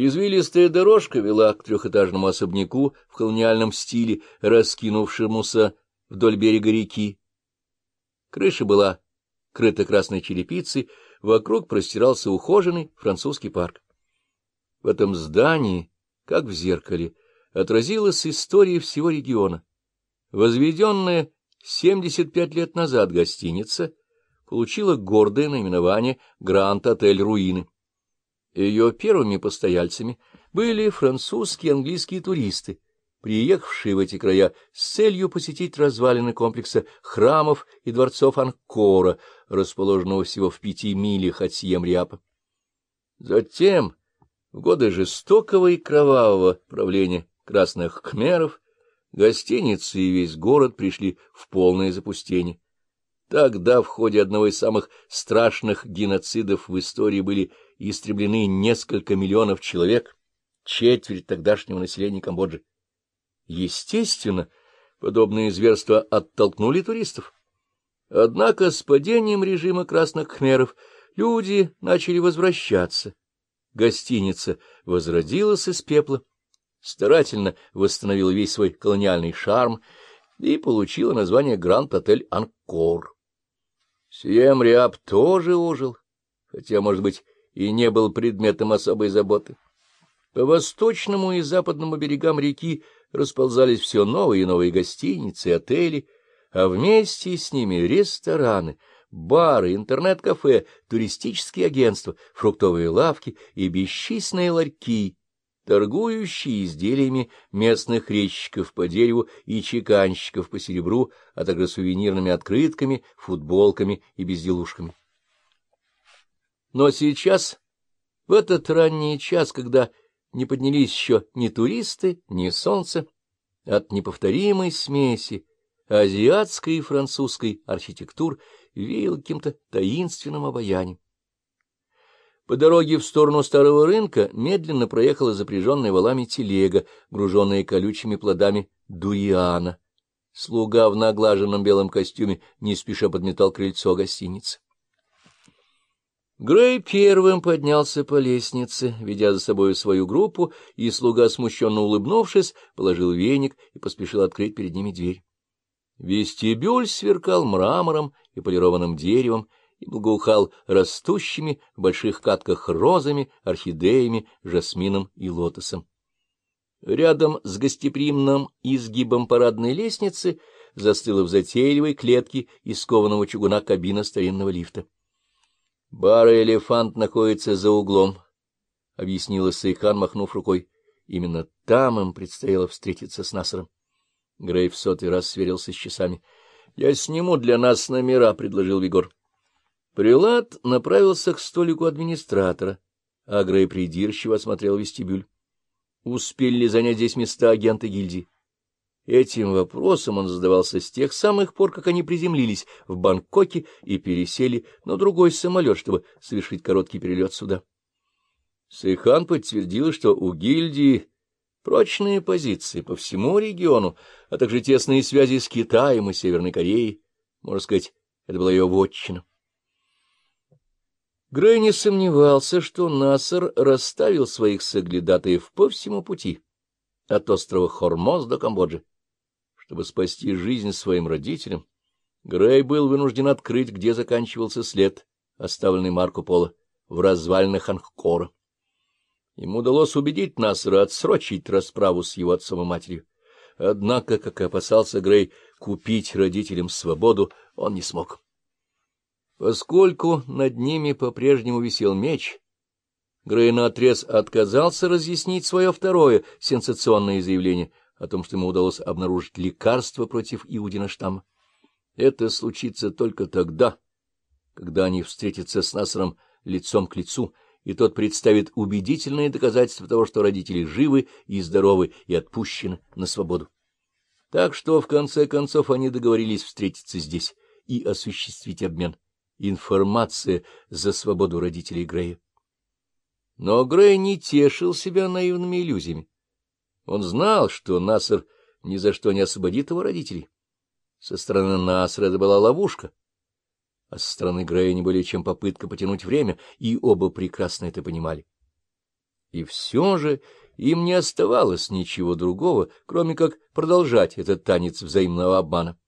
Извилистая дорожка вела к трехэтажному особняку в колониальном стиле, раскинувшемуся вдоль берега реки. Крыша была крыта красной черепицей, вокруг простирался ухоженный французский парк. В этом здании, как в зеркале, отразилась история всего региона. Возведенная 75 лет назад гостиница получила гордое наименование «Гранд-отель Руины». Ее первыми постояльцами были французские и английские туристы, приехавшие в эти края с целью посетить развалины комплекса храмов и дворцов Анкора, расположенного всего в пяти милях от Сием-Риапа. Затем, в годы жестокого и кровавого правления красных кхмеров, гостиницы и весь город пришли в полное запустение. Тогда в ходе одного из самых страшных геноцидов в истории были истреблены несколько миллионов человек, четверть тогдашнего населения Камбоджи. Естественно, подобные зверства оттолкнули туристов. Однако с падением режима красных khmerов люди начали возвращаться. Гостиница возродилась из пепла, старательно восстановила весь свой колониальный шарм и получила название Гранд-отель Анкор. Сием тоже ожил, хотя, может быть, и не был предметом особой заботы. По восточному и западному берегам реки расползались все новые и новые гостиницы и отели, а вместе с ними рестораны, бары, интернет-кафе, туристические агентства, фруктовые лавки и бесчисленные ларьки, торгующие изделиями местных резчиков по дереву и чеканщиков по серебру, а также сувенирными открытками, футболками и безделушками. Но сейчас, в этот ранний час, когда не поднялись еще ни туристы, ни солнце, от неповторимой смеси азиатской и французской архитектур веял каким-то таинственным обаянием. По дороге в сторону старого рынка медленно проехала запряженная валами телега, груженная колючими плодами дуриана. Слуга в наглаженном белом костюме не спеша подметал крыльцо гостиницы. Грей первым поднялся по лестнице, ведя за собой свою группу, и слуга, смущенно улыбнувшись, положил веник и поспешил открыть перед ними дверь. Вестибюль сверкал мрамором и полированным деревом, и благоухал растущими в больших катках розами, орхидеями, жасмином и лотосом. Рядом с гостеприимным изгибом парадной лестницы застыла в затейливой клетке из кованого чугуна кабина старинного лифта. — Бар «Элефант» находится за углом, — объяснила Сайхан, махнув рукой. Именно там им предстояло встретиться с Насаром. В сотый раз сверился с часами. — Я сниму для нас номера, — предложил Вигор. Прелат направился к столику администратора, а Грей придирчиво осмотрел вестибюль. Успели ли занять здесь места агенты гильдии? Этим вопросом он задавался с тех самых пор, как они приземлились в Бангкоке и пересели на другой самолет, чтобы совершить короткий перелет сюда. Сейхан подтвердила, что у гильдии прочные позиции по всему региону, а также тесные связи с Китаем и Северной Кореей. Можно сказать, это была ее вотчина. Грей не сомневался, что Насар расставил своих соглядатаев по всему пути, от острова Хормоз до Камбоджи. Чтобы спасти жизнь своим родителям, Грей был вынужден открыть, где заканчивался след, оставленный Марко Поло, в развалинах Анхкора. Ему удалось убедить Насара отсрочить расправу с его отцом и матерью. Однако, как и опасался Грей, купить родителям свободу он не смог. Поскольку над ними по-прежнему висел меч, Грей наотрез отказался разъяснить свое второе сенсационное заявление о том, что ему удалось обнаружить лекарство против Иудина штамма. Это случится только тогда, когда они встретятся с Насаром лицом к лицу, и тот представит убедительные доказательства того, что родители живы и здоровы и отпущены на свободу. Так что, в конце концов, они договорились встретиться здесь и осуществить обмен информация за свободу родителей Грея. Но Грей не тешил себя наивными иллюзиями. Он знал, что Насер ни за что не освободит его родителей. Со стороны Насера это была ловушка, а со стороны Грея не более чем попытка потянуть время, и оба прекрасно это понимали. И все же им не оставалось ничего другого, кроме как продолжать этот танец взаимного обмана.